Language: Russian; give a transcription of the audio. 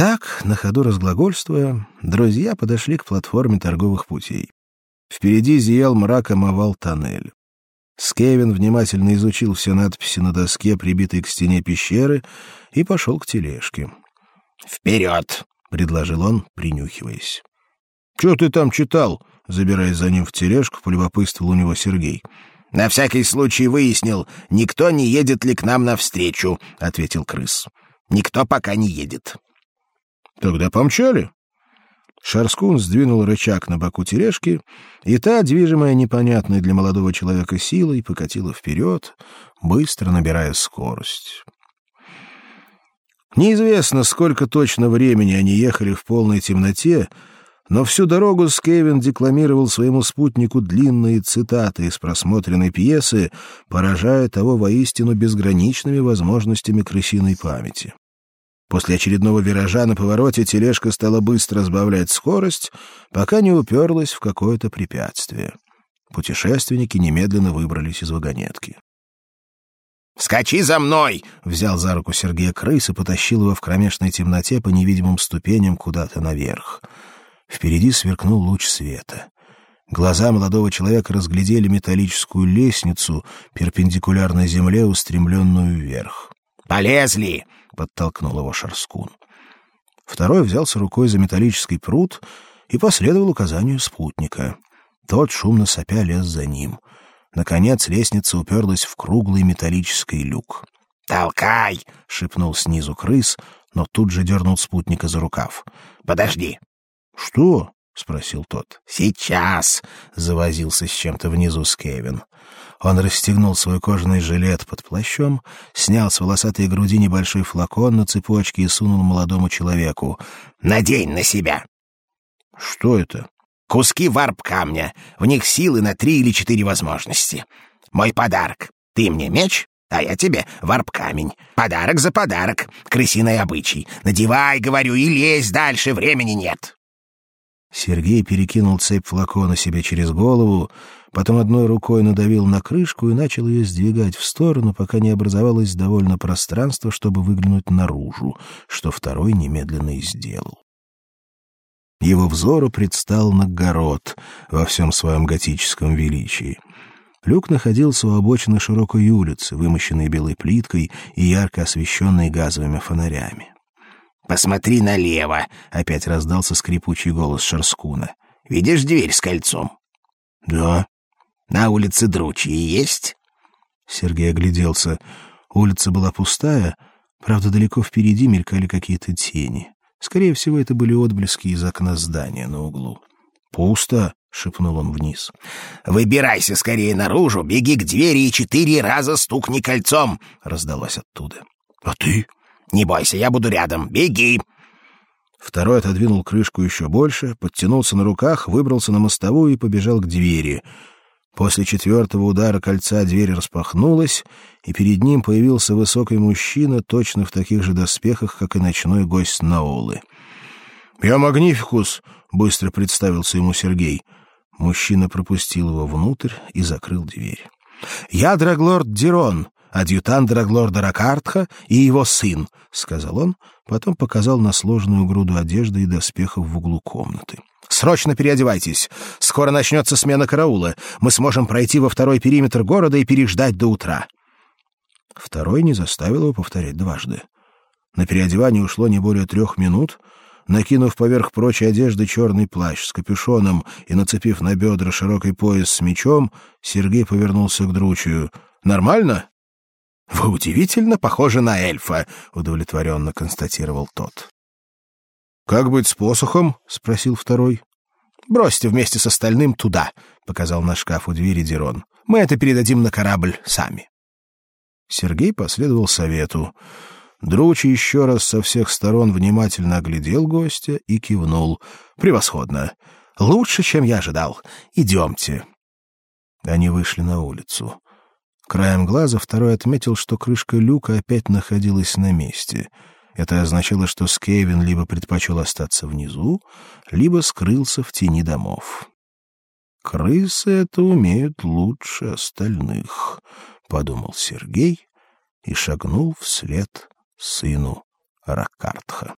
Так, на ходу разглагольствуя, друзья подошли к платформе торговых путей. Впереди зиял мраком овал тоннель. Скевин внимательно изучил все надписи на доске, прибитой к стене пещеры, и пошел к тележке. «Вперед!» — предложил он, принюхиваясь. «Что ты там читал?» — забираясь за ним в тележку, полюбопытствовал у него Сергей. «На всякий случай выяснил, никто не едет ли к нам навстречу», — ответил крыс. «Никто пока не едет». «Тогда помчали». Шарскун сдвинул рычаг на боку тележки, и та, движимая непонятной для молодого человека силой, покатила вперед, быстро набирая скорость. Неизвестно, сколько точно времени они ехали в полной темноте, но всю дорогу Скевин декламировал своему спутнику длинные цитаты из просмотренной пьесы, поражая того воистину безграничными возможностями крысиной памяти. После очередного виража на повороте тележка стала быстро сбавлять скорость, пока не уперлась в какое-то препятствие. Путешественники немедленно выбрались из вагонетки. «Скачи за мной!» — взял за руку Сергея крыс и потащил его в кромешной темноте по невидимым ступеням куда-то наверх. Впереди сверкнул луч света. Глаза молодого человека разглядели металлическую лестницу, перпендикулярно земле, устремленную вверх. «Полезли!» — подтолкнул его Шарскун. Второй взялся рукой за металлический пруд и последовал указанию спутника. Тот, шумно сопя, лез за ним. Наконец лестница уперлась в круглый металлический люк. «Толкай!» — шепнул снизу крыс, но тут же дернул спутника за рукав. «Подожди, «Что?» — спросил тот. «Сейчас!» — завозился с чем-то внизу Скевин. Он расстегнул свой кожаный жилет под плащом, снял с волосатой груди небольшой флакон на цепочке и сунул молодому человеку. «Надень на себя!» «Что это?» «Куски варп-камня. В них силы на три или четыре возможности. Мой подарок. Ты мне меч, а я тебе варп-камень. Подарок за подарок. Крысиный обычай. Надевай, говорю, и лезь дальше, времени нет». Сергей перекинул цепь флакона себе через голову, потом одной рукой надавил на крышку и начал ее сдвигать в сторону, пока не образовалось довольно пространство, чтобы выглянуть наружу, что второй немедленно и сделал. Его взору предстал Новгород во всем своем готическом величии. Люк находился у обочины широкой улицы, вымощенной белой плиткой и ярко освещенной газовыми фонарями. «Посмотри налево!» — опять раздался скрипучий голос Шарскуна. «Видишь дверь с кольцом?» «Да». «На улице Дручьи есть?» Сергей огляделся. Улица была пустая, правда, далеко впереди мелькали какие-то тени. Скорее всего, это были отблески из окна здания на углу. «Пусто!» — шепнул он вниз. «Выбирайся скорее наружу, беги к двери и четыре раза стукни кольцом!» — раздалось оттуда. «А ты?» Не бойся, я буду рядом. Беги!» Второй отодвинул крышку еще больше, подтянулся на руках, выбрался на мостовую и побежал к двери. После четвертого удара кольца дверь распахнулась, и перед ним появился высокий мужчина, точно в таких же доспехах, как и ночной гость Наолы. «Я Магнификус», — быстро представился ему Сергей. Мужчина пропустил его внутрь и закрыл дверь. «Я Драглорд Дирон, адъютант Драглорда Ракартха и его сын», — сказал он, потом показал на сложную груду одежды и доспехов в углу комнаты. «Срочно переодевайтесь. Скоро начнется смена караула. Мы сможем пройти во второй периметр города и переждать до утра». Второй не заставил его повторять дважды. На переодевание ушло не более трех минут. Накинув поверх прочей одежды черный плащ с капюшоном и нацепив на бедра широкий пояс с мечом, Сергей повернулся к Дручию. «Нормально?» «Вы удивительно похожи на эльфа», — удовлетворенно констатировал тот. «Как быть с посохом?» — спросил второй. «Бросьте вместе с остальным туда», — показал на шкаф у двери Дирон. «Мы это передадим на корабль сами». Сергей последовал совету. Дручи еще раз со всех сторон внимательно оглядел гостя и кивнул. «Превосходно! Лучше, чем я ожидал. Идемте». Они вышли на улицу. Краем глаза второй отметил, что крышка люка опять находилась на месте. Это означало, что Скевин либо предпочел остаться внизу, либо скрылся в тени домов. «Крысы это умеют лучше остальных», — подумал Сергей и шагнул вслед сыну Ракарт.